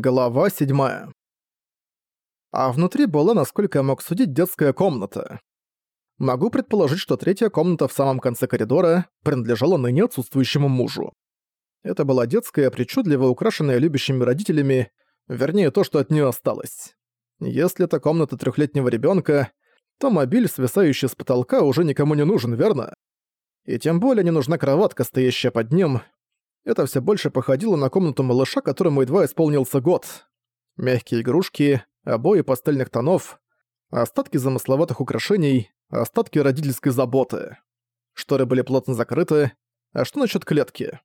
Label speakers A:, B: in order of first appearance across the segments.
A: Глава 7. А внутри была, насколько я мог судить, детская комната. Могу предположить, что третья комната в самом конце коридора принадлежала ныне отсутствующему мужу. Это была детская, причудливо украшенная любящими родителями, вернее, то, что от нее осталось. Если это комната трехлетнего ребенка, то мобиль, свисающий с потолка, уже никому не нужен, верно? И тем более не нужна кроватка, стоящая под ним, это все больше походило на комнату малыша, которому едва исполнился год. Мягкие игрушки, обои пастельных тонов, остатки замысловатых украшений, остатки родительской заботы. Шторы были плотно закрыты. А что насчет клетки?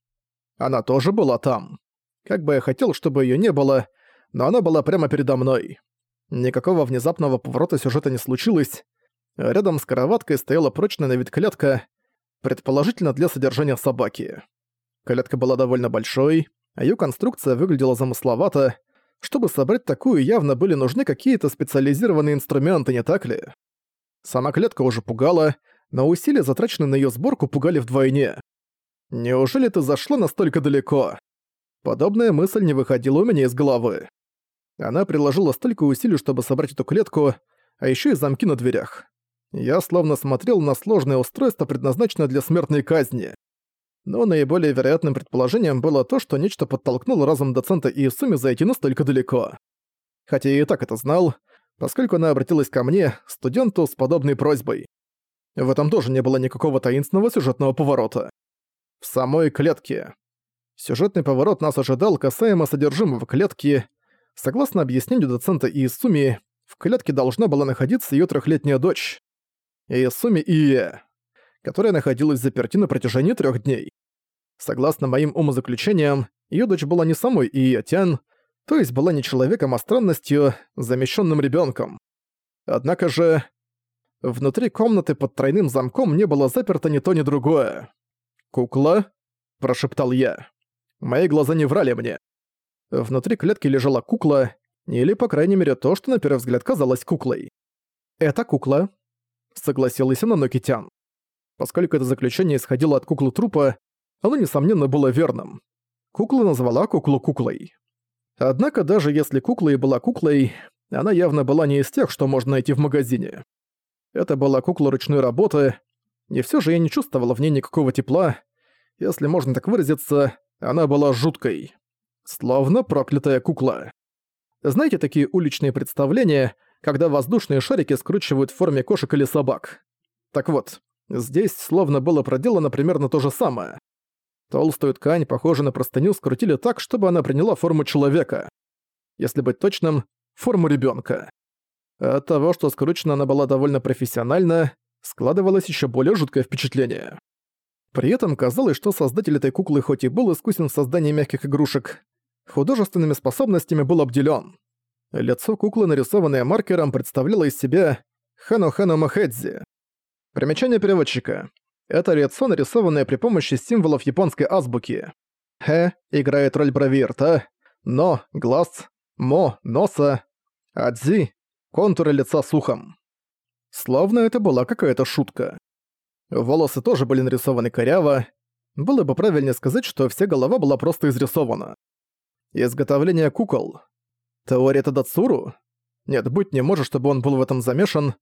A: Она тоже была там. Как бы я хотел, чтобы ее не было, но она была прямо передо мной. Никакого внезапного поворота сюжета не случилось. Рядом с кроваткой стояла прочная на вид клетка, предположительно для содержания собаки. Клетка была довольно большой, а её конструкция выглядела замысловато. Чтобы собрать такую, явно были нужны какие-то специализированные инструменты, не так ли? Сама клетка уже пугала, но усилия, затраченные на её сборку, пугали вдвойне. Неужели ты зашла настолько далеко? Подобная мысль не выходила у меня из головы. Она приложила столько усилий, чтобы собрать эту клетку, а ещё и замки на дверях. Я словно смотрел на сложное устройство, предназначенное для смертной казни но наиболее вероятным предположением было то, что нечто подтолкнуло разум доцента Иисуми зайти настолько далеко. Хотя я и так это знал, поскольку она обратилась ко мне, студенту, с подобной просьбой. В этом тоже не было никакого таинственного сюжетного поворота. В самой клетке. Сюжетный поворот нас ожидал касаемо содержимого клетки. Согласно объяснению доцента Иисуми, в клетке должна была находиться её трехлетняя дочь. Иисуми Ие которая находилась заперти на протяжении трех дней. Согласно моим умозаключениям, ее дочь была не самой Иотян, то есть была не человеком, а странностью, замещенным ребенком. Однако же... Внутри комнаты под тройным замком не было заперто ни то, ни другое. «Кукла?» – прошептал я. Мои глаза не врали мне. Внутри клетки лежала кукла, или, по крайней мере, то, что на первый взгляд казалось куклой. «Это кукла», — согласилась она Нокитян. Поскольку это заключение исходило от куклы трупа, оно, несомненно, было верным. Кукла назвала куклу куклой. Однако, даже если кукла и была куклой, она явно была не из тех, что можно найти в магазине. Это была кукла ручной работы, и все же я не чувствовала в ней никакого тепла. Если можно так выразиться, она была жуткой. Словно проклятая кукла. Знаете такие уличные представления, когда воздушные шарики скручивают в форме кошек или собак? Так вот, Здесь словно было проделано примерно то же самое. Толстую ткань, похожую на простыню, скрутили так, чтобы она приняла форму человека. Если быть точным, форму ребенка. От того, что скручена она была довольно профессионально, складывалось еще более жуткое впечатление. При этом казалось, что создатель этой куклы хоть и был искусен в создании мягких игрушек, художественными способностями был обделен. Лицо куклы, нарисованное маркером, представляло из себя Хану-Хану Махэдзи. Примечание переводчика. Это лицо, нарисованное при помощи символов японской азбуки. Хэ играет роль брови рта, но – глаз, мо – носа, а дзи – контуры лица с ухом. Словно это была какая-то шутка. Волосы тоже были нарисованы коряво. Было бы правильнее сказать, что вся голова была просто изрисована. Изготовление кукол. Теория Тадацуру? Нет, быть не может, чтобы он был в этом замешан,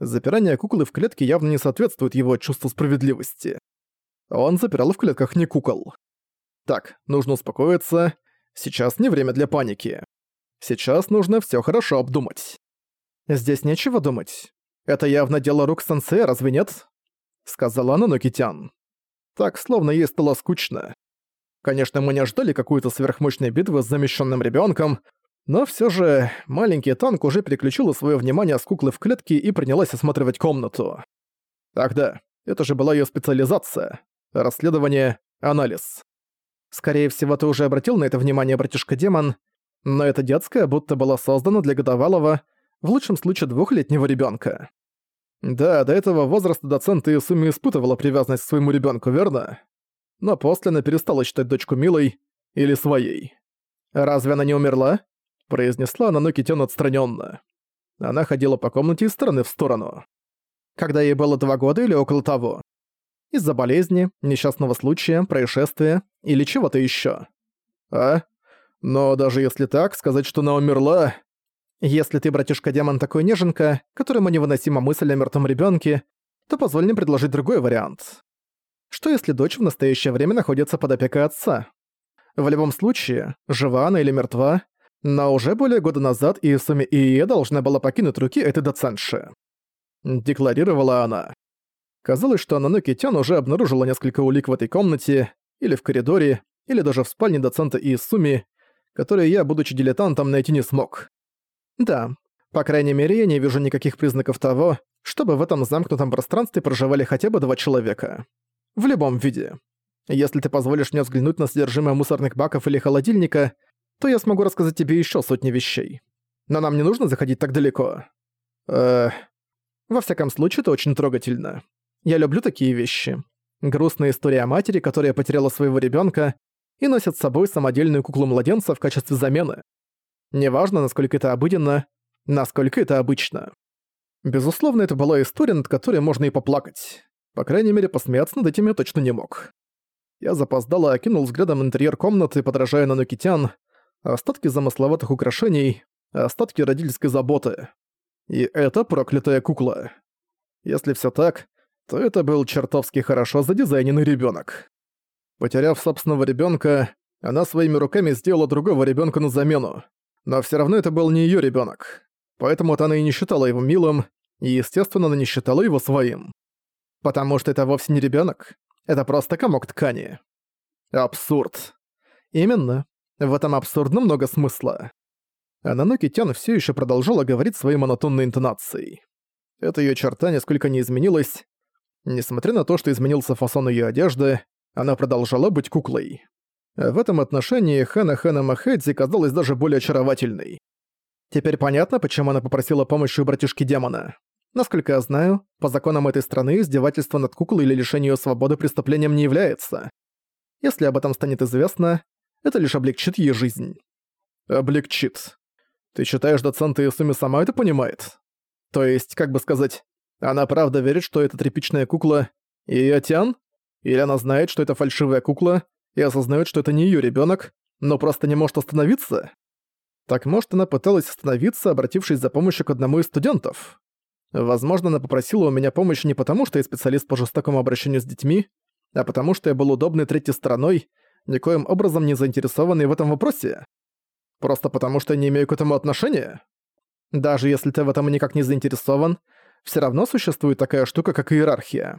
A: Запирание куклы в клетке явно не соответствует его чувству справедливости. Он запирал в клетках не кукол. Так, нужно успокоиться. Сейчас не время для паники. Сейчас нужно все хорошо обдумать. Здесь нечего думать. Это явно дело рук сенсея, разве нет? Сказала она Нокитян. Так, словно ей стало скучно. Конечно, мы не ожидали какую-то сверхмощной битвы с замещенным ребенком, но все же маленький танк уже переключил свое внимание с куклы в клетке и принялась осматривать комнату. Ах да, это же была ее специализация. Расследование, анализ. Скорее всего, ты уже обратил на это внимание, братишка-демон, но эта детская будто была создана для годовалого, в лучшем случае двухлетнего ребенка. Да, до этого возраста доцент Иисуми испытывала привязанность к своему ребенку, верно? Но после она перестала считать дочку милой или своей. Разве она не умерла? Произнесла Наноки Тён отстранённо. Она ходила по комнате из стороны в сторону. Когда ей было два года или около того. Из-за болезни, несчастного случая, происшествия или чего-то ещё. А? Но даже если так, сказать, что она умерла...
B: Если ты, братишка-демон, такой неженка, которому невыносима мысль о мертвом ребенке, то позволь мне предложить другой вариант. Что если дочь в настоящее время находится под опекой отца? В любом случае, жива она или мертва, но уже более года назад Иисуми Ие должна была покинуть руки этой доцентши. Декларировала она. Казалось, что Ананоки Тян уже обнаружила несколько улик в этой комнате, или в коридоре, или даже в спальне доцента Иисуми, которые я, будучи дилетантом, найти не смог. Да, по крайней мере, я не вижу никаких признаков того, чтобы в этом замкнутом пространстве проживали хотя бы два человека. В любом виде. Если ты позволишь мне взглянуть на содержимое мусорных баков или холодильника, то я смогу рассказать тебе еще сотни вещей. Но нам не нужно заходить так далеко. Э, во всяком случае, это очень трогательно. Я люблю такие вещи. Грустная история о матери, которая потеряла своего ребенка и носит с собой самодельную куклу-младенца в качестве замены. Неважно, насколько это обыденно, насколько это обычно. Безусловно, это была история, над которой можно и поплакать. По крайней мере, посмеяться над этим я точно не мог. Я запоздало окинул взглядом интерьер комнаты, подражая на Нокитян, остатки замысловатых украшений, остатки родительской заботы. И это проклятая кукла. Если все так, то это был чертовски хорошо задизайненный ребенок. Потеряв собственного ребенка, она своими руками сделала другого ребенка на замену. Но все равно это был не ее ребенок, Поэтому-то она и не считала его милым, и, естественно, она не считала его своим. Потому что это вовсе не ребенок, это просто комок ткани. Абсурд. Именно. В этом абсурдно много смысла. А Наноки Тян все еще продолжала говорить своей монотонной интонацией. Эта ее черта нисколько не изменилась. Несмотря на то, что изменился фасон ее одежды, она продолжала быть куклой. В этом отношении Хана Хана Махэдзи казалась даже более очаровательной. Теперь понятно, почему она попросила помощи у братишки демона. Насколько я знаю, по законам этой страны издевательство над куклой или лишение ее свободы преступлением не является. Если об этом станет известно, это лишь облегчит ей жизнь. Облегчит. Ты считаешь, доцент Исуми сама это понимает? То есть, как бы сказать, она правда верит, что это тряпичная кукла и Атян? Или она знает, что это фальшивая кукла и осознает, что это не ее ребенок, но просто не может остановиться? Так может, она пыталась остановиться, обратившись за помощью к одному из студентов? Возможно, она попросила у меня помощи не потому, что я специалист по жестокому обращению с детьми, а потому что я был удобной третьей стороной, никоим образом не заинтересованный в этом вопросе. Просто потому, что не имею к этому отношения? Даже если ты в этом никак не заинтересован, все равно существует такая штука, как иерархия.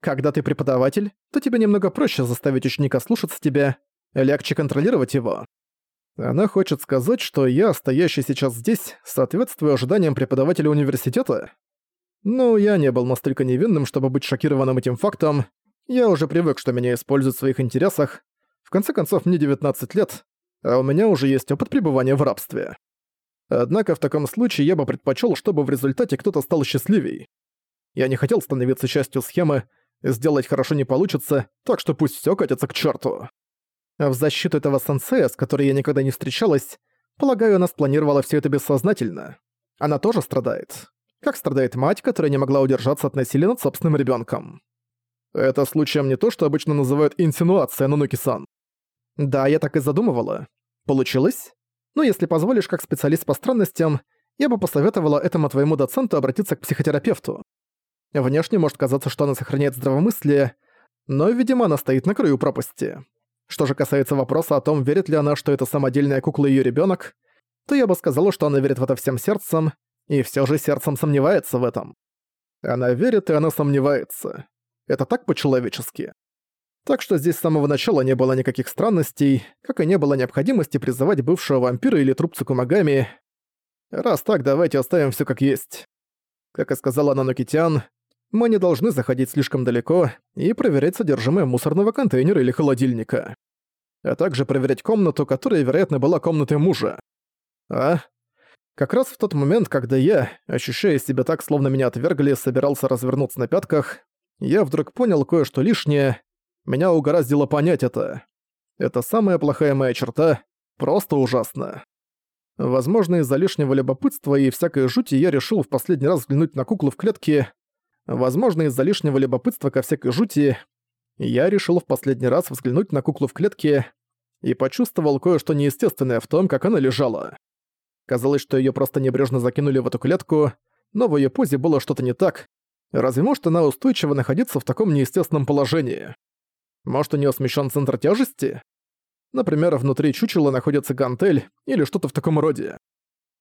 B: Когда ты преподаватель, то тебе немного проще заставить ученика слушаться тебя, легче контролировать его. Она хочет сказать, что я, стоящий сейчас здесь, соответствую ожиданиям преподавателя университета? Ну, я не был настолько невинным, чтобы быть шокированным этим фактом. Я уже привык, что меня используют в своих интересах. В конце концов, мне 19 лет, а у меня уже есть опыт пребывания в рабстве. Однако в таком случае я бы предпочел, чтобы в результате кто-то стал счастливей. Я не хотел становиться частью схемы, сделать хорошо не получится, так что пусть все катится к черту. В защиту этого сенсея, с которой я никогда не встречалась, полагаю, она спланировала все это бессознательно. Она тоже страдает. Как страдает мать, которая не могла удержаться от насилия над собственным ребенком. Это случаем не то, что обычно называют инсинуация, Нануки-сан. Да, я так и задумывала. Получилось? Ну, если позволишь, как специалист по странностям, я бы посоветовала этому твоему доценту обратиться к психотерапевту. Внешне может казаться, что она сохраняет здравомыслие, но, видимо, она стоит на краю пропасти. Что же касается вопроса о том, верит ли она, что это самодельная кукла её ребёнок, то я бы сказала, что она верит в это всем сердцем, и всё же сердцем сомневается в этом. Она верит, и она сомневается. Это так по-человечески. Так что здесь с самого начала не было никаких странностей, как и не было необходимости призывать бывшего вампира или труп Цукумагами. Раз так, давайте оставим всё как есть. Как и сказала Нанокитян, мы не должны заходить слишком далеко и проверять содержимое мусорного контейнера или холодильника. А также проверять комнату, которая, вероятно, была комнатой мужа. А? Как раз в тот момент, когда я, ощущая себя так, словно меня отвергли, собирался развернуться на пятках, я вдруг понял кое-что лишнее. Меня угораздило понять это. Это самая плохая моя черта, просто ужасно. Возможно, из-за лишнего любопытства и всякой жути я решил в последний раз взглянуть на куклу в клетке, Возможно, из-за лишнего любопытства ко всякой жути, я решил в последний раз взглянуть на куклу в клетке,
A: и почувствовал кое-что неестественное в том, как она лежала. Казалось, что её просто небрежно закинули в эту клетку, но в её позе было что-то не так. Разве может она устойчиво находиться в таком неестественном положении? Может, у неё смещен центр тяжести? Например, внутри чучела находится гантель или что-то в таком роде.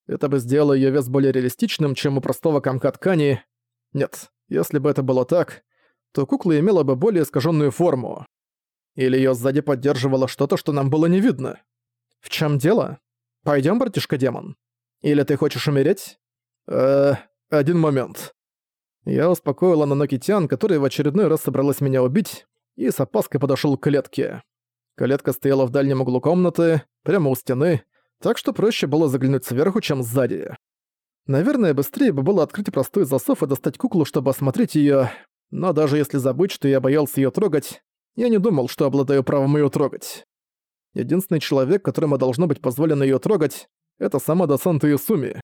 A: Это бы сделало её вес более реалистичным, чем у простого комка ткани. Нет, если бы это было так, то кукла имела бы более искаженную форму. Или её сзади поддерживало что-то, что нам было не видно. В чем дело? Пойдем, братишка-демон? Или ты хочешь умереть? Э, один момент. Я успокоила Нанокитян, которая в очередной раз собралась меня убить, и с опаской подошёл к клетке. Клетка стояла в дальнем углу комнаты, прямо у стены, так что проще было заглянуть сверху, чем сзади. Наверное, быстрее бы было открыть простой засов и достать куклу, чтобы осмотреть её, но даже если забыть, что я боялся её трогать, я не думал, что обладаю правом её трогать. Единственный человек, которому должно быть позволено её трогать, это сама Досанта Исуми.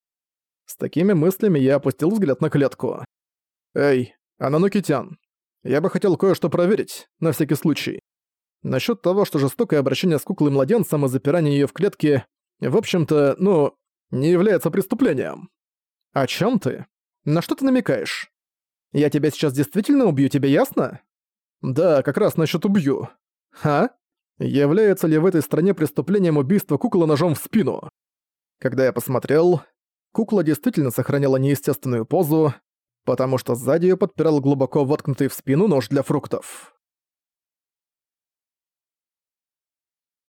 A: С такими мыслями я опустил взгляд на клетку. «Эй, Ананукитян, я бы хотел кое-что проверить, на всякий случай. Насчёт того, что жестокое обращение с куклой-младенцем и запирание её в клетке, в общем-то, ну, не является преступлением. О чём ты? На что ты намекаешь? Я тебя сейчас действительно убью, тебе ясно? Да, как раз насчёт убью. Ха? Является ли в этой стране преступлением убийство куклы ножом в спину? Когда я посмотрел, кукла действительно сохраняла неестественную позу, потому что сзади её подпирал глубоко воткнутый в спину нож для фруктов.